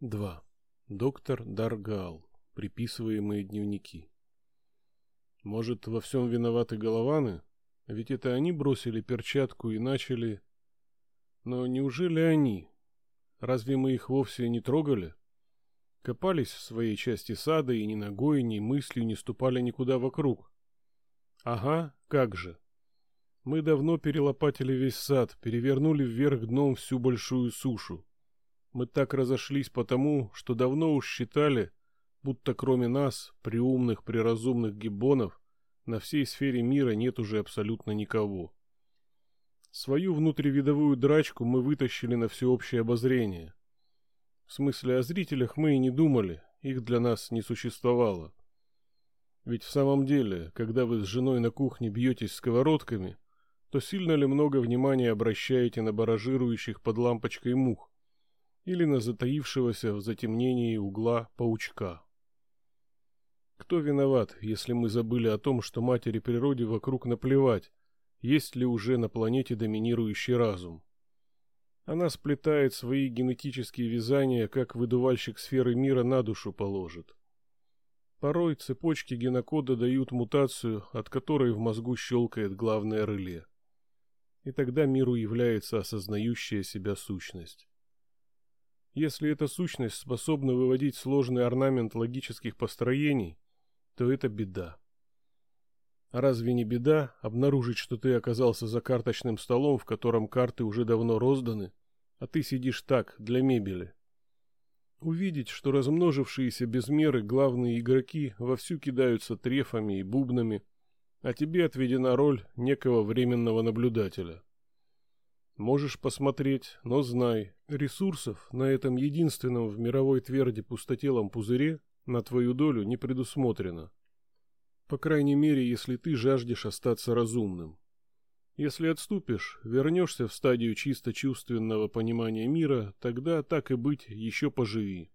2. Доктор Даргал. Приписываемые дневники. Может, во всем виноваты голованы? Ведь это они бросили перчатку и начали... Но неужели они? Разве мы их вовсе не трогали? Копались в своей части сада и ни ногой, ни мыслью не ступали никуда вокруг. Ага, как же. Мы давно перелопатили весь сад, перевернули вверх дном всю большую сушу. Мы так разошлись потому, что давно уж считали, будто кроме нас, приумных, приразумных гиббонов, на всей сфере мира нет уже абсолютно никого. Свою внутривидовую драчку мы вытащили на всеобщее обозрение. В смысле о зрителях мы и не думали, их для нас не существовало. Ведь в самом деле, когда вы с женой на кухне бьетесь сковородками, то сильно ли много внимания обращаете на баражирующих под лампочкой мух, или на затаившегося в затемнении угла паучка. Кто виноват, если мы забыли о том, что матери природе вокруг наплевать, есть ли уже на планете доминирующий разум? Она сплетает свои генетические вязания, как выдувальщик сферы мира на душу положит. Порой цепочки генокода дают мутацию, от которой в мозгу щелкает главное реле. И тогда миру является осознающая себя сущность. Если эта сущность способна выводить сложный орнамент логических построений, то это беда. А разве не беда обнаружить, что ты оказался за карточным столом, в котором карты уже давно розданы, а ты сидишь так, для мебели? Увидеть, что размножившиеся без меры главные игроки вовсю кидаются трефами и бубнами, а тебе отведена роль некого временного наблюдателя. Можешь посмотреть, но знай, ресурсов на этом единственном в мировой тверди пустотелом пузыре на твою долю не предусмотрено. По крайней мере, если ты жаждешь остаться разумным. Если отступишь, вернешься в стадию чисто чувственного понимания мира, тогда, так и быть, еще поживи.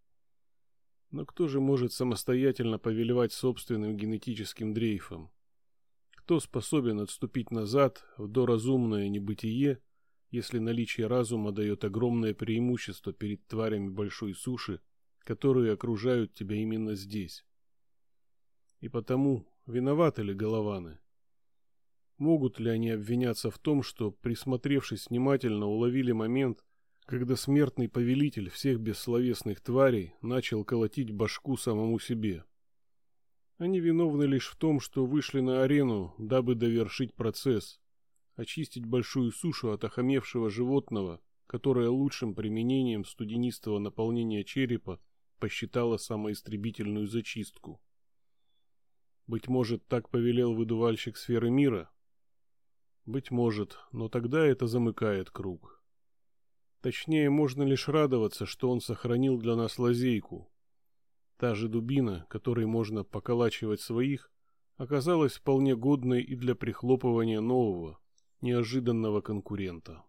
Но кто же может самостоятельно повелевать собственным генетическим дрейфом? Кто способен отступить назад в доразумное небытие, если наличие разума дает огромное преимущество перед тварями большой суши, которые окружают тебя именно здесь. И потому, виноваты ли голованы? Могут ли они обвиняться в том, что, присмотревшись внимательно, уловили момент, когда смертный повелитель всех бессловесных тварей начал колотить башку самому себе? Они виновны лишь в том, что вышли на арену, дабы довершить процесс, очистить большую сушу от охамевшего животного, которое лучшим применением студенистого наполнения черепа посчитало самоистребительную зачистку. Быть может, так повелел выдувальщик сферы мира? Быть может, но тогда это замыкает круг. Точнее, можно лишь радоваться, что он сохранил для нас лазейку. Та же дубина, которой можно поколачивать своих, оказалась вполне годной и для прихлопывания нового, неожиданного конкурента.